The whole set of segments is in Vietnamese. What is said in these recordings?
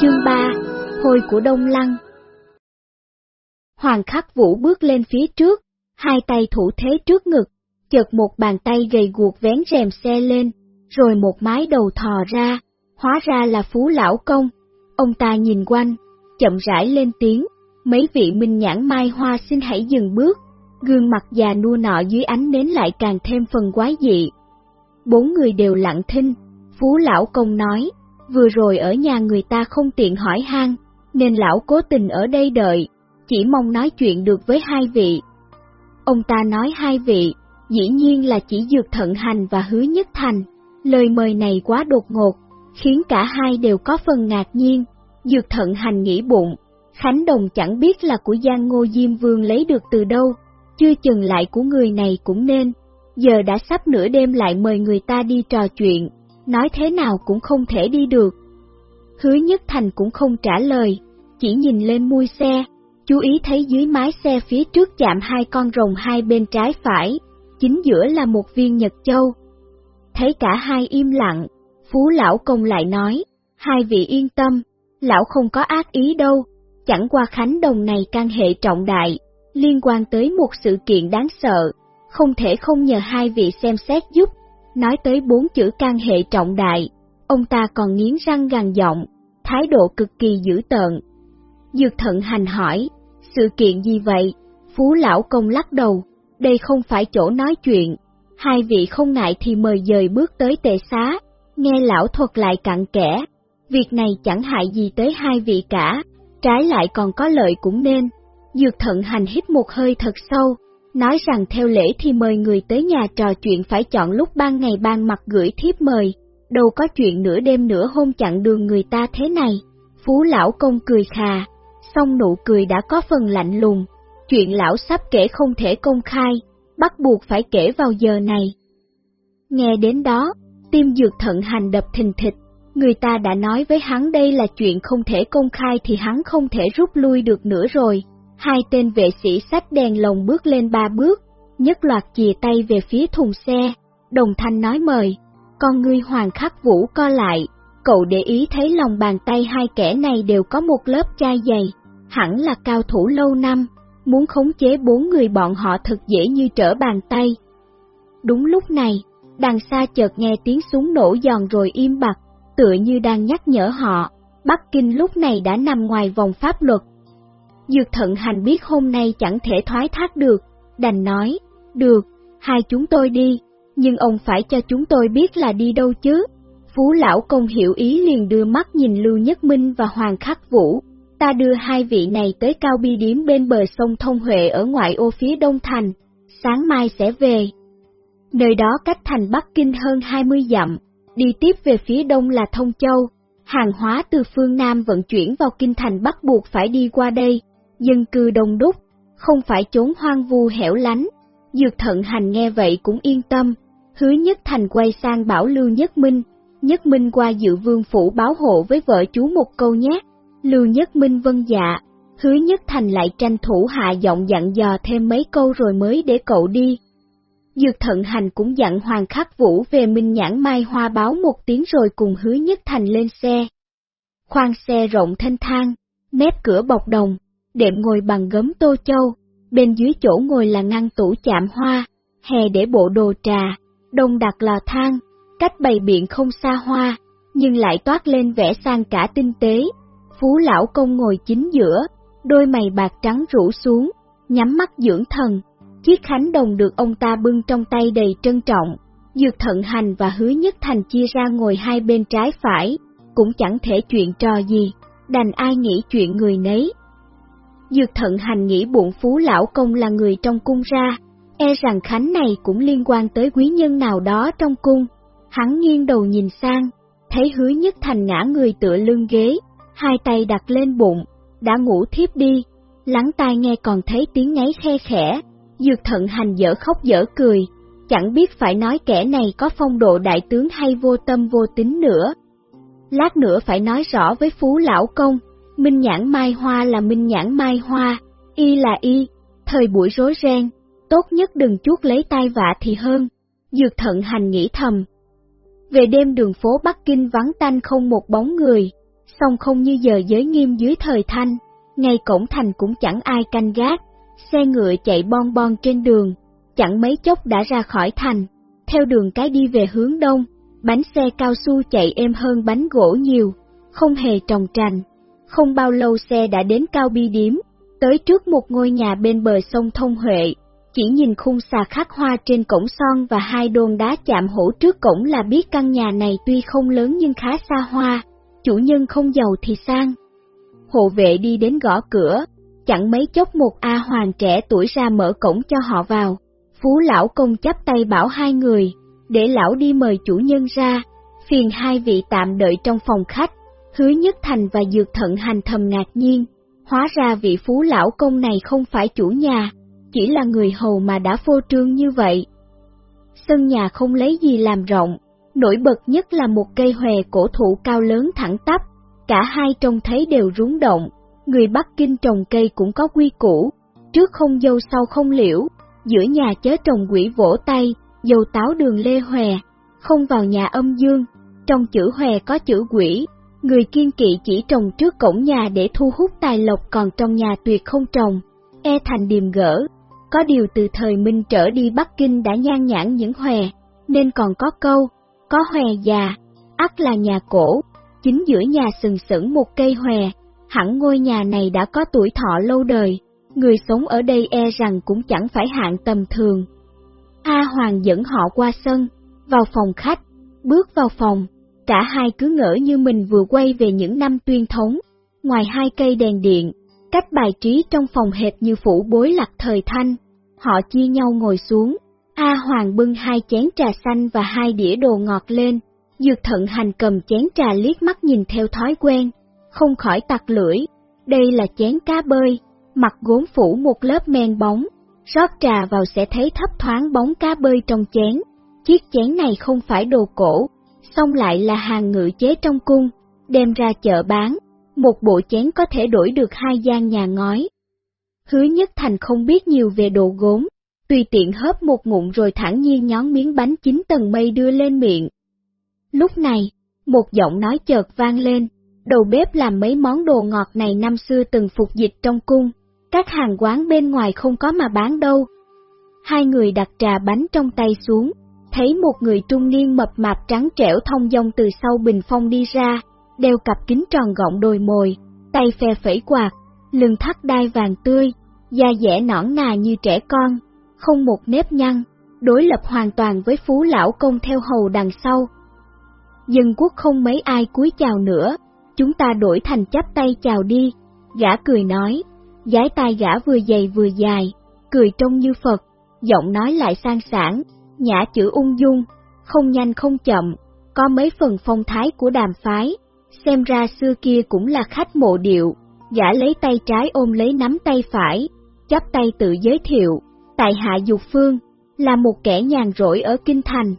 Chương 3 Hồi của Đông Lăng Hoàng khắc vũ bước lên phía trước, hai tay thủ thế trước ngực, chợt một bàn tay gầy guộc vén rèm xe lên, rồi một mái đầu thò ra, hóa ra là Phú Lão Công. Ông ta nhìn quanh, chậm rãi lên tiếng, mấy vị minh nhãn mai hoa xin hãy dừng bước, gương mặt già nua nọ dưới ánh nến lại càng thêm phần quái dị. Bốn người đều lặng thinh, Phú Lão Công nói, vừa rồi ở nhà người ta không tiện hỏi han, nên lão cố tình ở đây đợi, chỉ mong nói chuyện được với hai vị. Ông ta nói hai vị, dĩ nhiên là chỉ dược thận hành và hứa nhất thành, lời mời này quá đột ngột, khiến cả hai đều có phần ngạc nhiên, dược thận hành nghĩ bụng, Khánh Đồng chẳng biết là của Giang Ngô Diêm Vương lấy được từ đâu, chưa chừng lại của người này cũng nên, giờ đã sắp nửa đêm lại mời người ta đi trò chuyện, nói thế nào cũng không thể đi được. Hứa Nhất Thành cũng không trả lời, chỉ nhìn lên mui xe, chú ý thấy dưới mái xe phía trước chạm hai con rồng hai bên trái phải, chính giữa là một viên nhật châu. Thấy cả hai im lặng, Phú Lão Công lại nói, hai vị yên tâm, Lão không có ác ý đâu, chẳng qua Khánh Đồng này can hệ trọng đại, liên quan tới một sự kiện đáng sợ, không thể không nhờ hai vị xem xét giúp. Nói tới bốn chữ can hệ trọng đại, ông ta còn nghiến răng gằn giọng, thái độ cực kỳ dữ tợn. Dược thận hành hỏi, sự kiện gì vậy? Phú lão công lắc đầu, đây không phải chỗ nói chuyện. Hai vị không ngại thì mời dời bước tới tề xá, nghe lão thuật lại cặn kẽ. Việc này chẳng hại gì tới hai vị cả, trái lại còn có lợi cũng nên. Dược thận hành hít một hơi thật sâu, nói rằng theo lễ thì mời người tới nhà trò chuyện phải chọn lúc ban ngày ban mặt gửi thiếp mời, đâu có chuyện nửa đêm nửa hôm chặn đường người ta thế này. Phú lão công cười khà, song nụ cười đã có phần lạnh lùng, chuyện lão sắp kể không thể công khai, bắt buộc phải kể vào giờ này. Nghe đến đó, tim dược thận hành đập thình thịch, người ta đã nói với hắn đây là chuyện không thể công khai thì hắn không thể rút lui được nữa rồi. Hai tên vệ sĩ sách đèn lồng bước lên ba bước, nhất loạt chìa tay về phía thùng xe, đồng thanh nói mời, con ngươi hoàng khắc vũ co lại, cậu để ý thấy lòng bàn tay hai kẻ này đều có một lớp chai dày, hẳn là cao thủ lâu năm, muốn khống chế bốn người bọn họ thật dễ như trở bàn tay. Đúng lúc này, đằng xa chợt nghe tiếng súng nổ giòn rồi im bặt, tựa như đang nhắc nhở họ, Bắc Kinh lúc này đã nằm ngoài vòng pháp luật. Dược thận hành biết hôm nay chẳng thể thoái thác được, đành nói, được, hai chúng tôi đi, nhưng ông phải cho chúng tôi biết là đi đâu chứ. Phú lão công hiểu ý liền đưa mắt nhìn Lưu Nhất Minh và Hoàng Khắc Vũ, ta đưa hai vị này tới cao bi điếm bên bờ sông Thông Huệ ở ngoại ô phía đông thành, sáng mai sẽ về. Nơi đó cách thành Bắc Kinh hơn 20 dặm, đi tiếp về phía đông là Thông Châu, hàng hóa từ phương Nam vận chuyển vào Kinh thành bắt buộc phải đi qua đây, dân cư đông đúc, không phải chốn hoang vu hẻo lánh. Dược thận hành nghe vậy cũng yên tâm, hứa nhất thành quay sang bảo Lưu Nhất Minh, Nhất Minh qua dự vương phủ báo hộ với vợ chú một câu nhé. Lưu Nhất Minh vân dạ, hứa Nhất Thành lại tranh thủ hạ giọng dặn dò thêm mấy câu rồi mới để cậu đi. Dược thận hành cũng dặn Hoàng Khắc Vũ về Minh Nhãn Mai Hoa báo một tiếng rồi cùng hứa Nhất Thành lên xe. Khoang xe rộng thanh thang, mép cửa bọc đồng, đệm ngồi bằng gấm tô châu, bên dưới chỗ ngồi là ngăn tủ chạm hoa, hè để bộ đồ trà, đông đặt lò thang, cách bày biện không xa hoa, nhưng lại toát lên vẻ sang cả tinh tế. Phú lão công ngồi chính giữa, đôi mày bạc trắng rủ xuống, nhắm mắt dưỡng thần. Chiếc khánh đồng được ông ta bưng trong tay đầy trân trọng, dược thận hành và hứa nhất thành chia ra ngồi hai bên trái phải, cũng chẳng thể chuyện trò gì, đành ai nghĩ chuyện người nấy. Dược thận hành nghĩ bụng phú lão công là người trong cung ra, e rằng khánh này cũng liên quan tới quý nhân nào đó trong cung. Hắn nghiêng đầu nhìn sang, thấy hứa nhất thành ngã người tựa lưng ghế, hai tay đặt lên bụng, đã ngủ thiếp đi, lắng tai nghe còn thấy tiếng ngáy khe khẽ, dược thận hành dở khóc dở cười, chẳng biết phải nói kẻ này có phong độ đại tướng hay vô tâm vô tính nữa. Lát nữa phải nói rõ với phú lão công, minh nhãn mai hoa là minh nhãn mai hoa, y là y, thời buổi rối ren, tốt nhất đừng chuốt lấy tai vạ thì hơn. Dược thận hành nghĩ thầm. Về đêm đường phố Bắc Kinh vắng tanh không một bóng người, song không như giờ giới nghiêm dưới thời thanh, ngay cổng thành cũng chẳng ai canh gác, xe ngựa chạy bon bon trên đường, chẳng mấy chốc đã ra khỏi thành, theo đường cái đi về hướng đông, bánh xe cao su chạy êm hơn bánh gỗ nhiều, không hề trồng trành. Không bao lâu xe đã đến Cao Bi Điếm, tới trước một ngôi nhà bên bờ sông Thông Huệ, chỉ nhìn khung xà khắc hoa trên cổng son và hai đồn đá chạm hổ trước cổng là biết căn nhà này tuy không lớn nhưng khá xa hoa, chủ nhân không giàu thì sang. Hộ vệ đi đến gõ cửa, chẳng mấy chốc một A hoàng trẻ tuổi ra mở cổng cho họ vào. Phú lão công chắp tay bảo hai người, để lão đi mời chủ nhân ra, phiền hai vị tạm đợi trong phòng khách. Hứa Nhất Thành và Dược Thận Hành thầm ngạc nhiên, hóa ra vị phú lão công này không phải chủ nhà, chỉ là người hầu mà đã phô trương như vậy. Sân nhà không lấy gì làm rộng, nổi bật nhất là một cây hòe cổ thụ cao lớn thẳng tắp, cả hai trông thấy đều rúng động, người Bắc Kinh trồng cây cũng có quy củ, trước không dâu sau không liễu, giữa nhà chớ trồng quỷ vỗ tay, dầu táo đường lê hòe, không vào nhà âm dương, trong chữ hòe có chữ quỷ, người kiên kỵ chỉ trồng trước cổng nhà để thu hút tài lộc còn trong nhà tuyệt không trồng, e thành điềm gỡ. Có điều từ thời Minh trở đi Bắc Kinh đã nhan nhãn những hòe, nên còn có câu, có hòe già, ắt là nhà cổ, chính giữa nhà sừng sững một cây hòe, hẳn ngôi nhà này đã có tuổi thọ lâu đời, người sống ở đây e rằng cũng chẳng phải hạng tầm thường. A Hoàng dẫn họ qua sân, vào phòng khách, bước vào phòng, cả hai cứ ngỡ như mình vừa quay về những năm tuyên thống, ngoài hai cây đèn điện, cách bài trí trong phòng hệt như phủ bối lạc thời thanh, họ chia nhau ngồi xuống, A Hoàng bưng hai chén trà xanh và hai đĩa đồ ngọt lên, dược thận hành cầm chén trà liếc mắt nhìn theo thói quen, không khỏi tặc lưỡi, đây là chén cá bơi, mặt gốm phủ một lớp men bóng, rót trà vào sẽ thấy thấp thoáng bóng cá bơi trong chén, chiếc chén này không phải đồ cổ, xong lại là hàng ngự chế trong cung, đem ra chợ bán, một bộ chén có thể đổi được hai gian nhà ngói. Hứa Nhất Thành không biết nhiều về đồ gốm, tùy tiện hớp một ngụm rồi thẳng nhiên nhón miếng bánh chín tầng mây đưa lên miệng. Lúc này, một giọng nói chợt vang lên, đầu bếp làm mấy món đồ ngọt này năm xưa từng phục dịch trong cung, các hàng quán bên ngoài không có mà bán đâu. Hai người đặt trà bánh trong tay xuống, thấy một người trung niên mập mạp trắng trẻo thông dong từ sau bình phong đi ra, đeo cặp kính tròn gọng đồi mồi, tay phe phẩy quạt, lưng thắt đai vàng tươi, da dẻ nõn nà như trẻ con, không một nếp nhăn, đối lập hoàn toàn với phú lão công theo hầu đằng sau. Dân quốc không mấy ai cúi chào nữa, chúng ta đổi thành chắp tay chào đi, gã cười nói, giái tai gã vừa dày vừa dài, cười trông như Phật, giọng nói lại sang sảng, nhã chữ ung dung, không nhanh không chậm, có mấy phần phong thái của đàm phái, xem ra xưa kia cũng là khách mộ điệu, gã lấy tay trái ôm lấy nắm tay phải, chắp tay tự giới thiệu, tại hạ dục phương, là một kẻ nhàn rỗi ở Kinh Thành.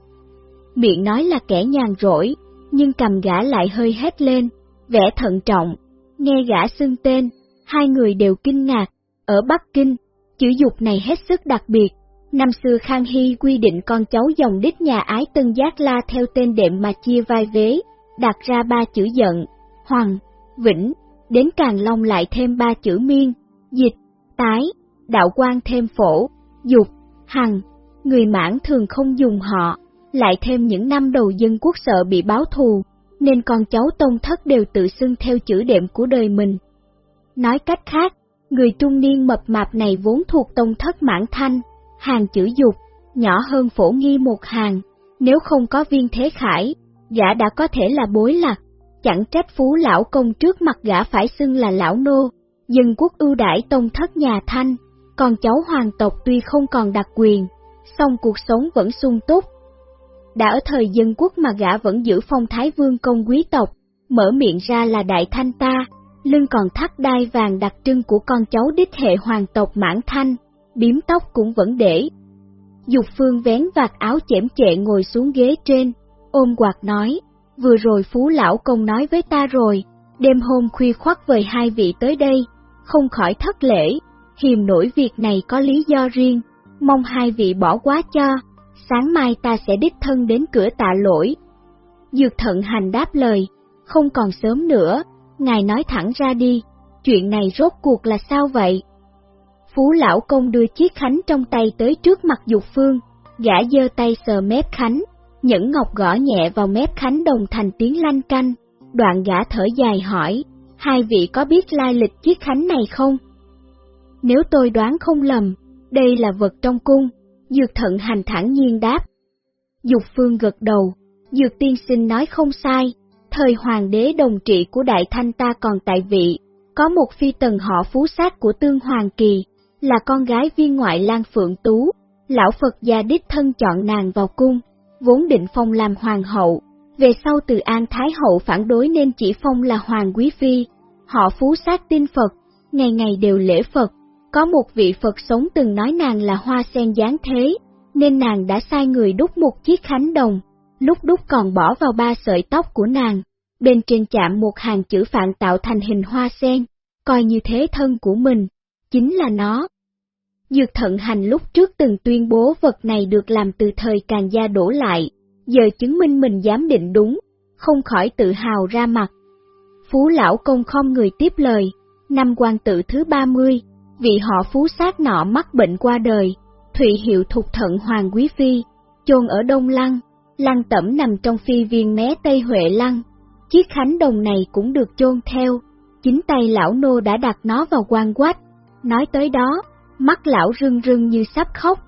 Miệng nói là kẻ nhàn rỗi, nhưng cầm gã lại hơi hét lên, vẻ thận trọng, nghe gã xưng tên, hai người đều kinh ngạc, ở Bắc Kinh, chữ dục này hết sức đặc biệt. Năm xưa Khang Hy quy định con cháu dòng đích nhà ái Tân Giác La theo tên đệm mà chia vai vế, đặt ra ba chữ giận, hoàng, vĩnh, đến Càng Long lại thêm ba chữ miên, dịch, tái, đạo quan thêm phổ, dục, hằng, người mãn thường không dùng họ, lại thêm những năm đầu dân quốc sợ bị báo thù, nên con cháu tông thất đều tự xưng theo chữ đệm của đời mình. Nói cách khác, người trung niên mập mạp này vốn thuộc tông thất mãn thanh, hàng chữ dục, nhỏ hơn phổ nghi một hàng, nếu không có viên thế khải, gã đã có thể là bối lạc, chẳng trách phú lão công trước mặt gã phải xưng là lão nô, dân quốc ưu đãi tông thất nhà thanh, còn cháu hoàng tộc tuy không còn đặc quyền, song cuộc sống vẫn sung túc. Đã ở thời dân quốc mà gã vẫn giữ phong thái vương công quý tộc, mở miệng ra là đại thanh ta, lưng còn thắt đai vàng đặc trưng của con cháu đích hệ hoàng tộc mãn thanh, biếm tóc cũng vẫn để. Dục phương vén vạt áo chễm chệ ngồi xuống ghế trên, ôm quạt nói, vừa rồi phú lão công nói với ta rồi, đêm hôm khuya khoắt vời hai vị tới đây, không khỏi thất lễ, hiềm nổi việc này có lý do riêng, mong hai vị bỏ quá cho, sáng mai ta sẽ đích thân đến cửa tạ lỗi. Dược thận hành đáp lời, không còn sớm nữa, ngài nói thẳng ra đi, chuyện này rốt cuộc là sao vậy? Phú lão công đưa chiếc khánh trong tay tới trước mặt Dục Phương, gã giơ tay sờ mép khánh, nhẫn ngọc gõ nhẹ vào mép khánh đồng thành tiếng lanh canh, đoạn gã thở dài hỏi, hai vị có biết lai lịch chiếc khánh này không? Nếu tôi đoán không lầm, đây là vật trong cung, Dược thận hành thẳng nhiên đáp. Dục phương gật đầu, Dược tiên sinh nói không sai, thời hoàng đế đồng trị của Đại Thanh ta còn tại vị, có một phi tần họ phú sát của tương hoàng kỳ, là con gái viên ngoại Lan Phượng Tú, lão Phật gia đích thân chọn nàng vào cung, vốn định phong làm hoàng hậu, về sau từ An Thái hậu phản đối nên chỉ phong là hoàng quý phi, họ phú sát tin Phật, ngày ngày đều lễ Phật, có một vị Phật sống từng nói nàng là hoa sen dáng thế, nên nàng đã sai người đúc một chiếc khánh đồng, lúc đúc còn bỏ vào ba sợi tóc của nàng, bên trên chạm một hàng chữ phạn tạo thành hình hoa sen, coi như thế thân của mình, chính là nó. Dược thận hành lúc trước từng tuyên bố vật này được làm từ thời càng gia đổ lại, giờ chứng minh mình dám định đúng, không khỏi tự hào ra mặt. Phú lão công không người tiếp lời, năm quan tự thứ 30, vị họ phú sát nọ mắc bệnh qua đời, Thụy hiệu thuộc thận Hoàng Quý Phi, chôn ở Đông Lăng, lăng tẩm nằm trong phi viên mé Tây Huệ Lăng. Chiếc khánh đồng này cũng được chôn theo, chính tay lão nô đã đặt nó vào quan quách. Nói tới đó, mắt lão rưng rưng như sắp khóc.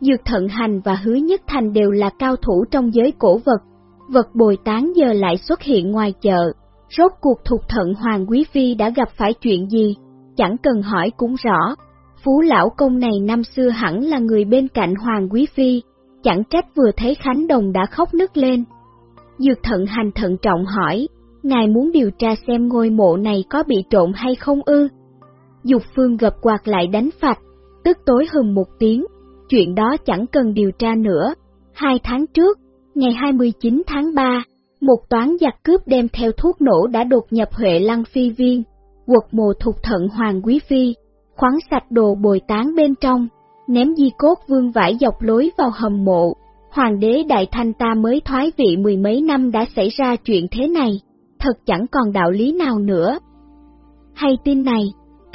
Dược thận hành và hứa nhất thành đều là cao thủ trong giới cổ vật, vật bồi tán giờ lại xuất hiện ngoài chợ. Rốt cuộc thuộc thận Hoàng Quý Phi đã gặp phải chuyện gì? chẳng cần hỏi cũng rõ. Phú lão công này năm xưa hẳn là người bên cạnh Hoàng Quý Phi, chẳng trách vừa thấy Khánh Đồng đã khóc nức lên. Dược thận hành thận trọng hỏi, ngài muốn điều tra xem ngôi mộ này có bị trộm hay không ư? Dục phương gập quạt lại đánh phạch, tức tối hừng một tiếng, chuyện đó chẳng cần điều tra nữa. Hai tháng trước, ngày 29 tháng 3, một toán giặc cướp đem theo thuốc nổ đã đột nhập Huệ Lăng Phi Viên, quật mồ thục thận hoàng quý phi, khoáng sạch đồ bồi tán bên trong, ném di cốt vương vải dọc lối vào hầm mộ. Hoàng đế Đại Thanh ta mới thoái vị mười mấy năm đã xảy ra chuyện thế này, thật chẳng còn đạo lý nào nữa. Hay tin này,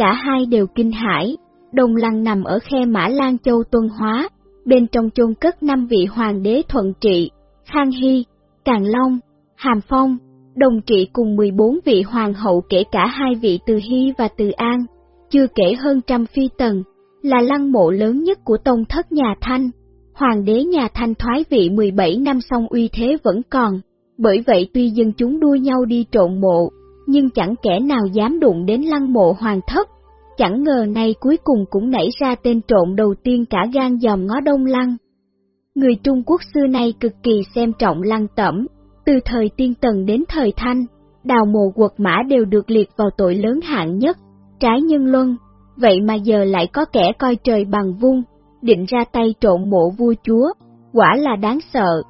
cả hai đều kinh hãi, đồng lăng nằm ở khe Mã Lan Châu Tuân Hóa, bên trong chôn cất năm vị hoàng đế thuận trị, Khang Hy, Càng Long, Hàm Phong, đồng trị cùng 14 vị hoàng hậu kể cả hai vị Từ Hy và Từ An, chưa kể hơn trăm phi tần, là lăng mộ lớn nhất của tông thất nhà Thanh. Hoàng đế nhà Thanh thoái vị 17 năm song uy thế vẫn còn, bởi vậy tuy dân chúng đua nhau đi trộn mộ, nhưng chẳng kẻ nào dám đụng đến lăng mộ hoàng thất. Chẳng ngờ nay cuối cùng cũng nảy ra tên trộn đầu tiên cả gan dòm ngó đông lăng. Người Trung Quốc xưa nay cực kỳ xem trọng lăng tẩm, từ thời tiên tần đến thời thanh, đào mộ quật mã đều được liệt vào tội lớn hạng nhất, trái nhân luân, vậy mà giờ lại có kẻ coi trời bằng vung, định ra tay trộn mộ vua chúa, quả là đáng sợ.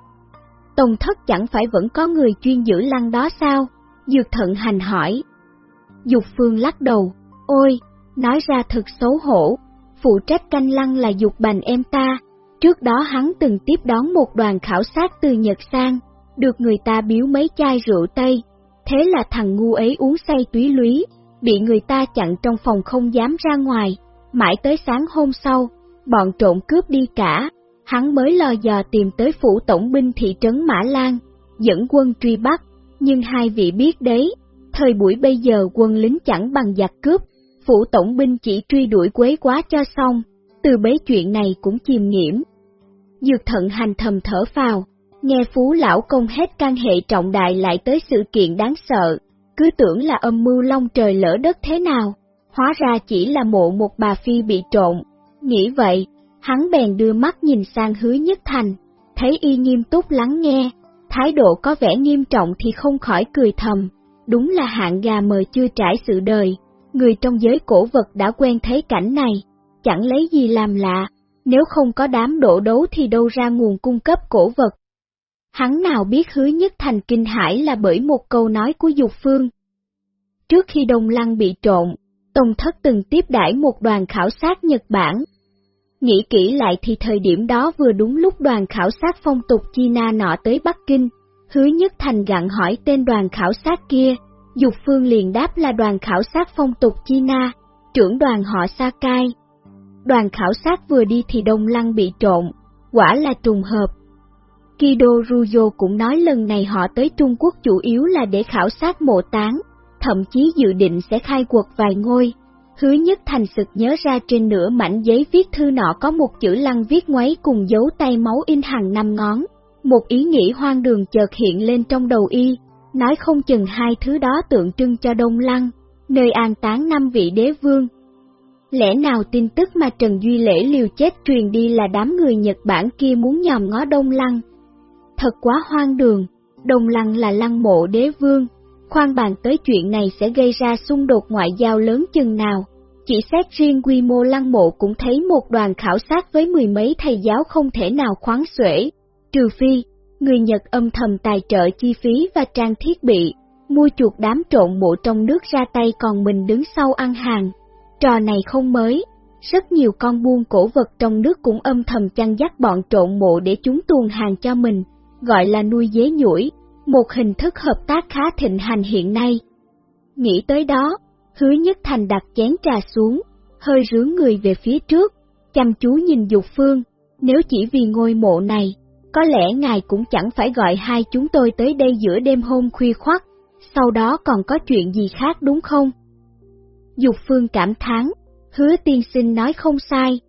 Tông thất chẳng phải vẫn có người chuyên giữ lăng đó sao? Dược thận hành hỏi. Dục phương lắc đầu, ôi, nói ra thật xấu hổ, phụ trách canh lăng là dục bành em ta, trước đó hắn từng tiếp đón một đoàn khảo sát từ Nhật sang, được người ta biếu mấy chai rượu Tây, thế là thằng ngu ấy uống say túy lúy, bị người ta chặn trong phòng không dám ra ngoài, mãi tới sáng hôm sau, bọn trộm cướp đi cả, hắn mới lò dò tìm tới phủ tổng binh thị trấn Mã Lan, dẫn quân truy bắt, nhưng hai vị biết đấy, thời buổi bây giờ quân lính chẳng bằng giặc cướp, phủ tổng binh chỉ truy đuổi quấy quá cho xong, từ bấy chuyện này cũng chìm nghiễm. Dược thận hành thầm thở phào, Nghe phú lão công hết can hệ trọng đại lại tới sự kiện đáng sợ, cứ tưởng là âm mưu long trời lỡ đất thế nào, hóa ra chỉ là mộ một bà phi bị trộn. Nghĩ vậy, hắn bèn đưa mắt nhìn sang hứa nhất thành, thấy y nghiêm túc lắng nghe, thái độ có vẻ nghiêm trọng thì không khỏi cười thầm, đúng là hạng gà mờ chưa trải sự đời, người trong giới cổ vật đã quen thấy cảnh này, chẳng lấy gì làm lạ, nếu không có đám đổ đấu thì đâu ra nguồn cung cấp cổ vật. Hắn nào biết hứa nhất thành kinh hải là bởi một câu nói của Dục Phương. Trước khi Đông Lăng bị trộn, Tông Thất từng tiếp đãi một đoàn khảo sát Nhật Bản. Nghĩ kỹ lại thì thời điểm đó vừa đúng lúc đoàn khảo sát phong tục China nọ tới Bắc Kinh, hứa nhất thành gặn hỏi tên đoàn khảo sát kia, Dục Phương liền đáp là đoàn khảo sát phong tục China, trưởng đoàn họ Sakai. Đoàn khảo sát vừa đi thì Đông Lăng bị trộn, quả là trùng hợp. Kido Ruyo cũng nói lần này họ tới Trung Quốc chủ yếu là để khảo sát mộ táng, thậm chí dự định sẽ khai quật vài ngôi. Hứa nhất thành sực nhớ ra trên nửa mảnh giấy viết thư nọ có một chữ lăng viết ngoáy cùng dấu tay máu in hàng năm ngón. Một ý nghĩ hoang đường chợt hiện lên trong đầu y, nói không chừng hai thứ đó tượng trưng cho Đông Lăng, nơi an táng năm vị đế vương. Lẽ nào tin tức mà Trần Duy Lễ liều chết truyền đi là đám người Nhật Bản kia muốn nhòm ngó Đông Lăng? Thật quá hoang đường, Đông Lăng là lăng mộ đế vương, khoan bàn tới chuyện này sẽ gây ra xung đột ngoại giao lớn chừng nào. Chỉ xét riêng quy mô lăng mộ cũng thấy một đoàn khảo sát với mười mấy thầy giáo không thể nào khoáng xuể, trừ phi, người Nhật âm thầm tài trợ chi phí và trang thiết bị, mua chuột đám trộn mộ trong nước ra tay còn mình đứng sau ăn hàng. Trò này không mới, rất nhiều con buôn cổ vật trong nước cũng âm thầm chăn dắt bọn trộn mộ để chúng tuồn hàng cho mình, gọi là nuôi dế nhủi, một hình thức hợp tác khá thịnh hành hiện nay. Nghĩ tới đó, hứa nhất thành đặt chén trà xuống, hơi rướng người về phía trước, chăm chú nhìn Dục Phương, nếu chỉ vì ngôi mộ này, có lẽ ngài cũng chẳng phải gọi hai chúng tôi tới đây giữa đêm hôm khuya khoắt, sau đó còn có chuyện gì khác đúng không? Dục Phương cảm thán, hứa tiên sinh nói không sai,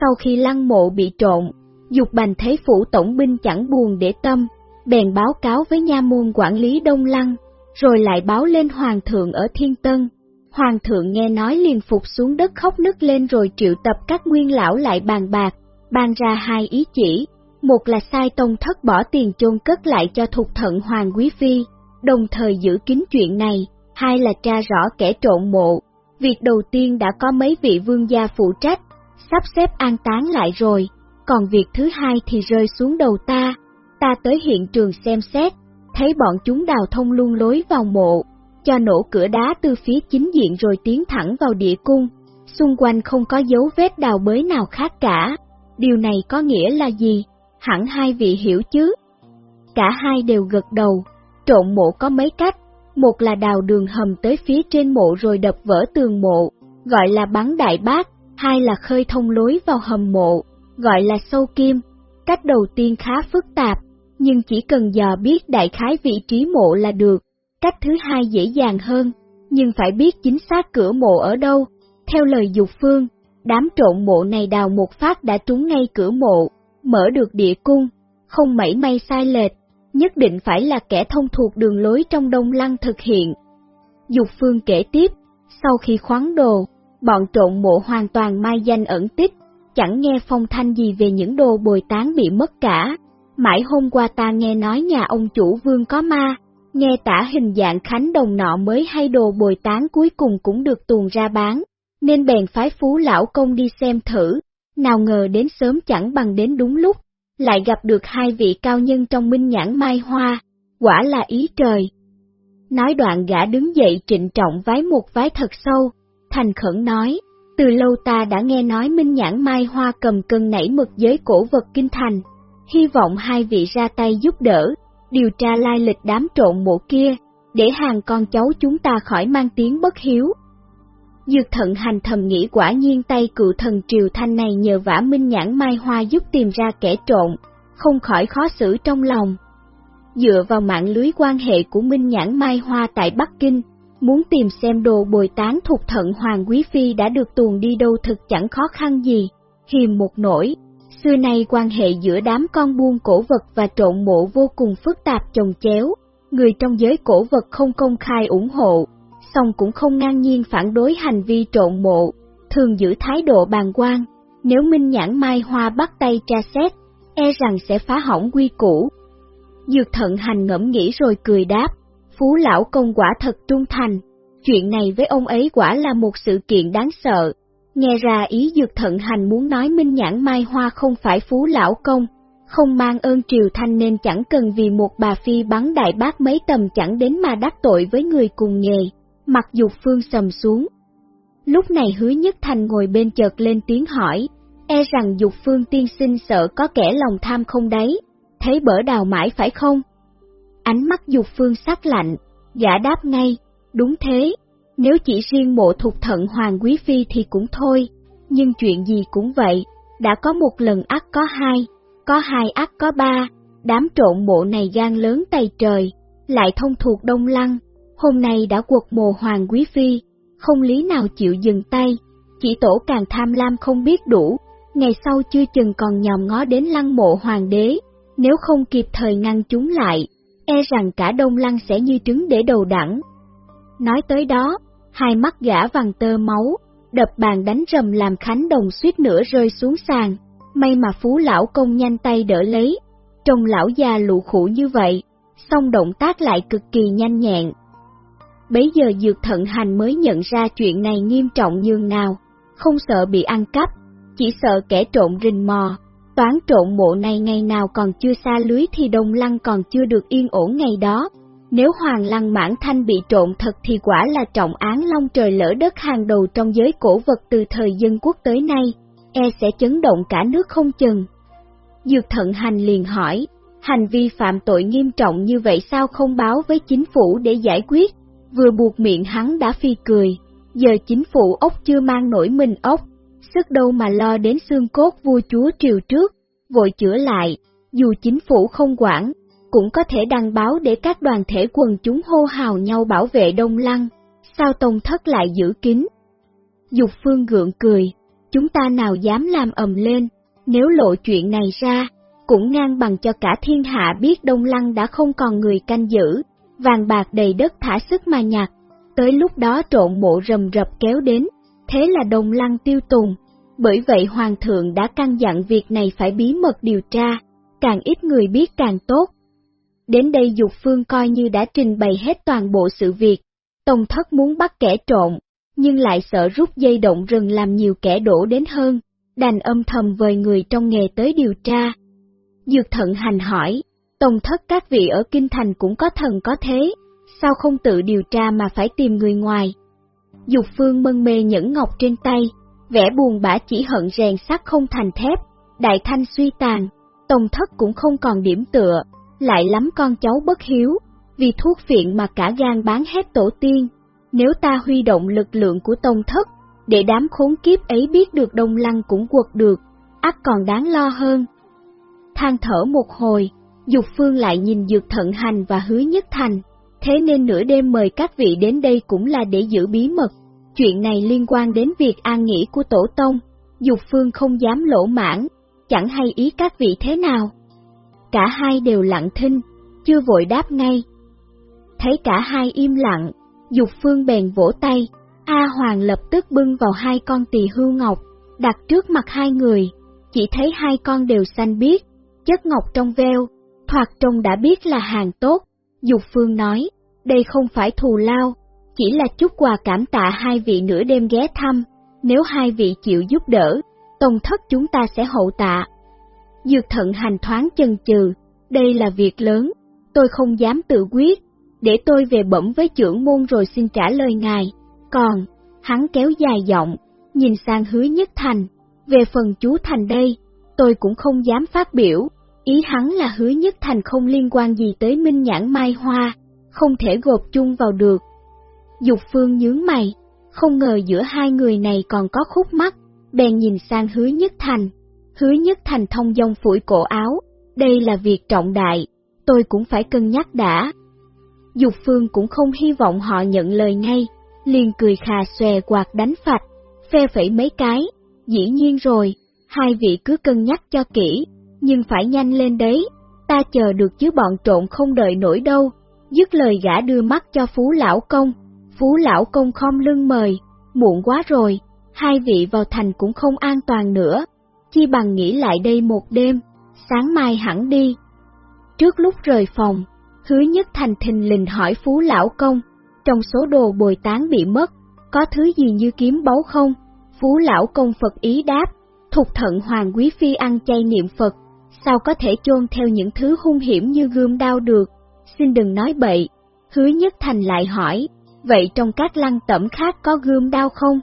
sau khi lăng mộ bị trộn, Dục Bành thấy phủ tổng binh chẳng buồn để tâm, bèn báo cáo với nha môn quản lý Đông Lăng, rồi lại báo lên Hoàng thượng ở Thiên Tân. Hoàng thượng nghe nói liền phục xuống đất khóc nức lên rồi triệu tập các nguyên lão lại bàn bạc, ban ra hai ý chỉ, một là sai tông thất bỏ tiền chôn cất lại cho thục thận Hoàng Quý Phi, đồng thời giữ kín chuyện này, hai là tra rõ kẻ trộn mộ. Việc đầu tiên đã có mấy vị vương gia phụ trách, sắp xếp an táng lại rồi, còn việc thứ hai thì rơi xuống đầu ta, ta tới hiện trường xem xét, thấy bọn chúng đào thông luôn lối vào mộ, cho nổ cửa đá từ phía chính diện rồi tiến thẳng vào địa cung, xung quanh không có dấu vết đào bới nào khác cả. Điều này có nghĩa là gì? Hẳn hai vị hiểu chứ? Cả hai đều gật đầu, trộn mộ có mấy cách, một là đào đường hầm tới phía trên mộ rồi đập vỡ tường mộ, gọi là bắn đại bác, hai là khơi thông lối vào hầm mộ, gọi là sâu kim. Cách đầu tiên khá phức tạp, nhưng chỉ cần dò biết đại khái vị trí mộ là được. Cách thứ hai dễ dàng hơn, nhưng phải biết chính xác cửa mộ ở đâu. Theo lời Dục Phương, đám trộn mộ này đào một phát đã trúng ngay cửa mộ, mở được địa cung, không mảy may sai lệch, nhất định phải là kẻ thông thuộc đường lối trong Đông Lăng thực hiện. Dục Phương kể tiếp, sau khi khoáng đồ, bọn trộn mộ hoàn toàn mai danh ẩn tích, chẳng nghe phong thanh gì về những đồ bồi tán bị mất cả. Mãi hôm qua ta nghe nói nhà ông chủ vương có ma, nghe tả hình dạng khánh đồng nọ mới hay đồ bồi tán cuối cùng cũng được tuồn ra bán, nên bèn phái phú lão công đi xem thử, nào ngờ đến sớm chẳng bằng đến đúng lúc, lại gặp được hai vị cao nhân trong minh nhãn mai hoa, quả là ý trời. Nói đoạn gã đứng dậy trịnh trọng vái một vái thật sâu, thành khẩn nói, từ lâu ta đã nghe nói minh nhãn mai hoa cầm cân nảy mực giới cổ vật kinh thành, hy vọng hai vị ra tay giúp đỡ, điều tra lai lịch đám trộn mộ kia, để hàng con cháu chúng ta khỏi mang tiếng bất hiếu. Dược thận hành thầm nghĩ quả nhiên tay cựu thần Triều Thanh này nhờ vả minh nhãn mai hoa giúp tìm ra kẻ trộn, không khỏi khó xử trong lòng. Dựa vào mạng lưới quan hệ của minh nhãn mai hoa tại Bắc Kinh, muốn tìm xem đồ bồi tán thuộc thận Hoàng Quý Phi đã được tuồn đi đâu thực chẳng khó khăn gì, hiềm một nỗi. Xưa nay quan hệ giữa đám con buôn cổ vật và trộn mộ vô cùng phức tạp chồng chéo, người trong giới cổ vật không công khai ủng hộ, song cũng không ngang nhiên phản đối hành vi trộn mộ, thường giữ thái độ bàn quan. Nếu Minh Nhãn Mai Hoa bắt tay tra xét, e rằng sẽ phá hỏng quy củ. Dược thận hành ngẫm nghĩ rồi cười đáp, Phú Lão Công quả thật trung thành, chuyện này với ông ấy quả là một sự kiện đáng sợ. Nghe ra ý dược thận hành muốn nói Minh Nhãn Mai Hoa không phải Phú Lão Công, không mang ơn triều thanh nên chẳng cần vì một bà phi bắn đại bác mấy tầm chẳng đến mà đắc tội với người cùng nghề Mặc dục phương sầm xuống. Lúc này hứa nhất thành ngồi bên chợt lên tiếng hỏi, e rằng dục phương tiên sinh sợ có kẻ lòng tham không đấy, thấy bở đào mãi phải không? Ánh mắt dục phương sắc lạnh, giả đáp ngay, Đúng thế, nếu chỉ riêng mộ thục thận Hoàng Quý Phi thì cũng thôi, nhưng chuyện gì cũng vậy, đã có một lần ắt có hai, có hai ắt có ba, đám trộn mộ này gan lớn tay trời, lại thông thuộc Đông Lăng, hôm nay đã quật mồ Hoàng Quý Phi, không lý nào chịu dừng tay, chỉ tổ càng tham lam không biết đủ, ngày sau chưa chừng còn nhòm ngó đến lăng mộ hoàng đế, nếu không kịp thời ngăn chúng lại, e rằng cả Đông Lăng sẽ như trứng để đầu đẳng. Nói tới đó, hai mắt gã vàng tơ máu, đập bàn đánh rầm làm Khánh Đồng suýt nữa rơi xuống sàn, may mà phú lão công nhanh tay đỡ lấy, trông lão già lụ khủ như vậy, song động tác lại cực kỳ nhanh nhẹn. Bấy giờ dược thận hành mới nhận ra chuyện này nghiêm trọng nhường nào, không sợ bị ăn cắp, chỉ sợ kẻ trộn rình mò. Toán trộn mộ này ngày nào còn chưa xa lưới thì Đông Lăng còn chưa được yên ổn ngày đó. Nếu Hoàng Lăng Mãn Thanh bị trộn thật thì quả là trọng án long trời lỡ đất hàng đầu trong giới cổ vật từ thời dân quốc tới nay, e sẽ chấn động cả nước không chừng. Dược thận hành liền hỏi, hành vi phạm tội nghiêm trọng như vậy sao không báo với chính phủ để giải quyết, vừa buộc miệng hắn đã phi cười, giờ chính phủ ốc chưa mang nổi mình ốc, sức đâu mà lo đến xương cốt vua chúa triều trước, vội chữa lại, dù chính phủ không quản, cũng có thể đăng báo để các đoàn thể quần chúng hô hào nhau bảo vệ Đông Lăng, sao Tông Thất lại giữ kín. Dục Phương gượng cười, chúng ta nào dám làm ầm lên, nếu lộ chuyện này ra, cũng ngang bằng cho cả thiên hạ biết Đông Lăng đã không còn người canh giữ, vàng bạc đầy đất thả sức mà nhặt, tới lúc đó trộn bộ rầm rập kéo đến, thế là Đông Lăng tiêu tùng. Bởi vậy Hoàng thượng đã căn dặn việc này phải bí mật điều tra, càng ít người biết càng tốt. Đến đây Dục Phương coi như đã trình bày hết toàn bộ sự việc, Tông Thất muốn bắt kẻ trộn, nhưng lại sợ rút dây động rừng làm nhiều kẻ đổ đến hơn, đành âm thầm vời người trong nghề tới điều tra. Dược thận hành hỏi, Tông Thất các vị ở Kinh Thành cũng có thần có thế, sao không tự điều tra mà phải tìm người ngoài? Dục Phương mân mê nhẫn ngọc trên tay, vẻ buồn bã chỉ hận rèn sắt không thành thép, đại thanh suy tàn, tông thất cũng không còn điểm tựa, lại lắm con cháu bất hiếu, vì thuốc phiện mà cả gan bán hết tổ tiên. Nếu ta huy động lực lượng của tông thất, để đám khốn kiếp ấy biết được đông lăng cũng quật được, ắt còn đáng lo hơn. Than thở một hồi, Dục Phương lại nhìn Dược Thận Hành và Hứa Nhất Thành, thế nên nửa đêm mời các vị đến đây cũng là để giữ bí mật. Chuyện này liên quan đến việc an nghỉ của tổ tông, Dục Phương không dám lỗ mãn, chẳng hay ý các vị thế nào. Cả hai đều lặng thinh, chưa vội đáp ngay. Thấy cả hai im lặng, Dục Phương bèn vỗ tay, A Hoàng lập tức bưng vào hai con tỳ hưu ngọc, đặt trước mặt hai người, chỉ thấy hai con đều xanh biếc, chất ngọc trong veo, thoạt trông đã biết là hàng tốt. Dục Phương nói, đây không phải thù lao, chỉ là chút quà cảm tạ hai vị nửa đêm ghé thăm, nếu hai vị chịu giúp đỡ, tông thất chúng ta sẽ hậu tạ. Dược thận hành thoáng chần chừ, đây là việc lớn, tôi không dám tự quyết, để tôi về bẩm với trưởng môn rồi xin trả lời ngài. Còn, hắn kéo dài giọng, nhìn sang hứa nhất thành, về phần chú thành đây, tôi cũng không dám phát biểu, ý hắn là hứa nhất thành không liên quan gì tới minh nhãn mai hoa, không thể gộp chung vào được. Dục phương nhướng mày, không ngờ giữa hai người này còn có khúc mắt, bèn nhìn sang hứa nhất thành. Hứa nhất thành thông dong phủi cổ áo, đây là việc trọng đại, tôi cũng phải cân nhắc đã. Dục phương cũng không hy vọng họ nhận lời ngay, liền cười khà xòe quạt đánh phạch, phe phẩy mấy cái, dĩ nhiên rồi, hai vị cứ cân nhắc cho kỹ, nhưng phải nhanh lên đấy, ta chờ được chứ bọn trộn không đợi nổi đâu. Dứt lời gã đưa mắt cho Phú Lão Công, Phú Lão Công khom lưng mời, muộn quá rồi, hai vị vào thành cũng không an toàn nữa, chi bằng nghỉ lại đây một đêm, sáng mai hẳn đi. Trước lúc rời phòng, hứa nhất thành thình lình hỏi Phú Lão Công, trong số đồ bồi tán bị mất, có thứ gì như kiếm báu không? Phú Lão Công Phật ý đáp, thục thận Hoàng Quý Phi ăn chay niệm Phật, sao có thể chôn theo những thứ hung hiểm như gươm đao được, xin đừng nói bậy. Hứa Nhất Thành lại hỏi, vậy trong các lăng tẩm khác có gươm đao không?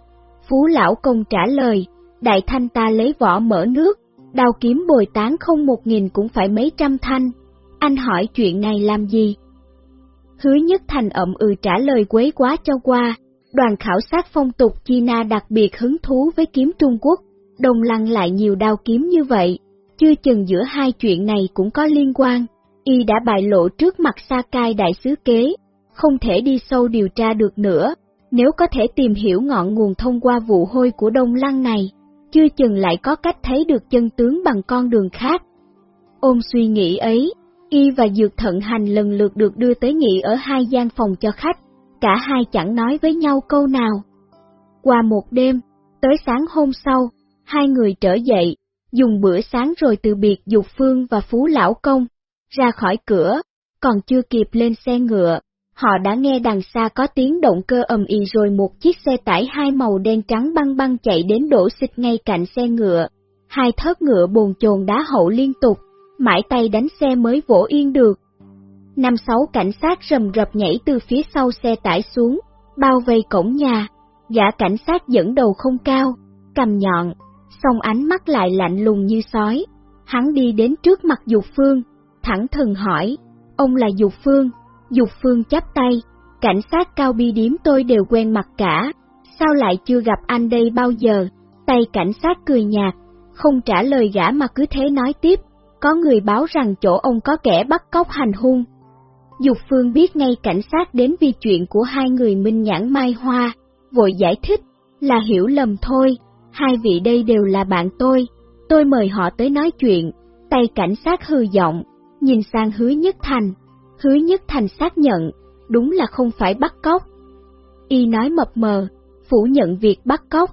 Phú Lão Công trả lời, đại thanh ta lấy vỏ mở nước, đao kiếm bồi tán không một nghìn cũng phải mấy trăm thanh. Anh hỏi chuyện này làm gì? Hứa Nhất Thành ậm ừ trả lời quấy quá cho qua, đoàn khảo sát phong tục China đặc biệt hứng thú với kiếm Trung Quốc, đồng lăng lại nhiều đao kiếm như vậy, chưa chừng giữa hai chuyện này cũng có liên quan, y đã bại lộ trước mặt Sakai đại sứ kế, không thể đi sâu điều tra được nữa, nếu có thể tìm hiểu ngọn nguồn thông qua vụ hôi của Đông Lăng này, chưa chừng lại có cách thấy được chân tướng bằng con đường khác. Ôm suy nghĩ ấy, y và Dược Thận Hành lần lượt được đưa tới nghỉ ở hai gian phòng cho khách, cả hai chẳng nói với nhau câu nào. Qua một đêm, tới sáng hôm sau, hai người trở dậy, dùng bữa sáng rồi từ biệt Dục Phương và Phú Lão Công, ra khỏi cửa, còn chưa kịp lên xe ngựa, họ đã nghe đằng xa có tiếng động cơ ầm ì rồi một chiếc xe tải hai màu đen trắng băng băng chạy đến đổ xịt ngay cạnh xe ngựa. Hai thớt ngựa bồn chồn đá hậu liên tục, mãi tay đánh xe mới vỗ yên được. Năm sáu cảnh sát rầm rập nhảy từ phía sau xe tải xuống, bao vây cổng nhà, gã cảnh sát dẫn đầu không cao, cầm nhọn, song ánh mắt lại lạnh lùng như sói. Hắn đi đến trước mặt Dục Phương, thẳng thừng hỏi, ông là Dục Phương, Dục Phương chắp tay, cảnh sát cao bi điếm tôi đều quen mặt cả, sao lại chưa gặp anh đây bao giờ? Tay cảnh sát cười nhạt, không trả lời gã mà cứ thế nói tiếp, có người báo rằng chỗ ông có kẻ bắt cóc hành hung. Dục Phương biết ngay cảnh sát đến vì chuyện của hai người Minh Nhãn Mai Hoa, vội giải thích, là hiểu lầm thôi, hai vị đây đều là bạn tôi, tôi mời họ tới nói chuyện, tay cảnh sát hư giọng, nhìn sang hứa nhất thành, hứa nhất thành xác nhận, đúng là không phải bắt cóc. Y nói mập mờ, phủ nhận việc bắt cóc,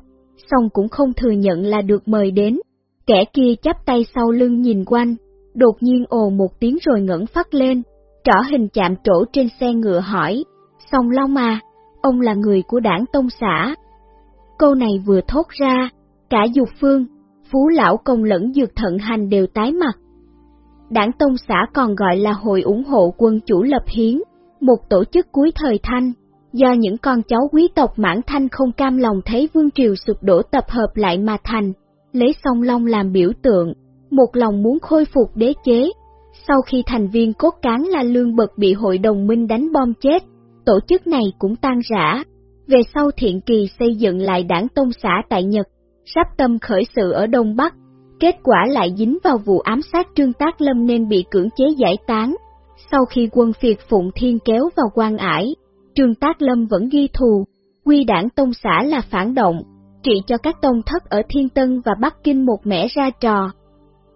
song cũng không thừa nhận là được mời đến. Kẻ kia chắp tay sau lưng nhìn quanh, đột nhiên ồ một tiếng rồi ngẩng phát lên, trỏ hình chạm trổ trên xe ngựa hỏi, song long mà ông là người của đảng Tông xã. Câu này vừa thốt ra, cả dục phương, phú lão công lẫn dược thận hành đều tái mặt. Đảng Tông xã còn gọi là Hội ủng hộ quân chủ lập hiến, một tổ chức cuối thời Thanh, do những con cháu quý tộc mãn thanh không cam lòng thấy vương triều sụp đổ tập hợp lại mà thành, lấy song long làm biểu tượng, một lòng muốn khôi phục đế chế. Sau khi thành viên cốt cán là Lương Bật bị hội đồng minh đánh bom chết, tổ chức này cũng tan rã. Về sau thiện kỳ xây dựng lại đảng Tông xã tại Nhật, sắp tâm khởi sự ở Đông Bắc, kết quả lại dính vào vụ ám sát Trương Tác Lâm nên bị cưỡng chế giải tán. Sau khi quân phiệt Phụng Thiên kéo vào quan ải, Trương Tác Lâm vẫn ghi thù, quy đảng Tông xã là phản động, trị cho các tông thất ở Thiên Tân và Bắc Kinh một mẻ ra trò.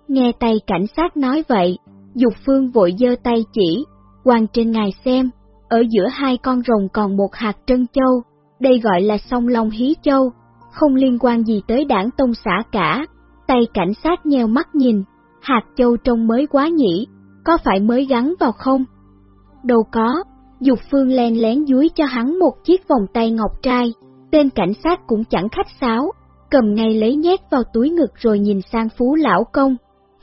Nghe tay cảnh sát nói vậy, Dục Phương vội giơ tay chỉ, quan trên ngài xem, ở giữa hai con rồng còn một hạt trân châu, đây gọi là song long hí châu, không liên quan gì tới đảng tông xã cả. Tay cảnh sát nheo mắt nhìn, hạt châu trông mới quá nhỉ, có phải mới gắn vào không? Đâu có, Dục Phương len lén dúi cho hắn một chiếc vòng tay ngọc trai, tên cảnh sát cũng chẳng khách sáo, cầm ngay lấy nhét vào túi ngực rồi nhìn sang Phú Lão Công.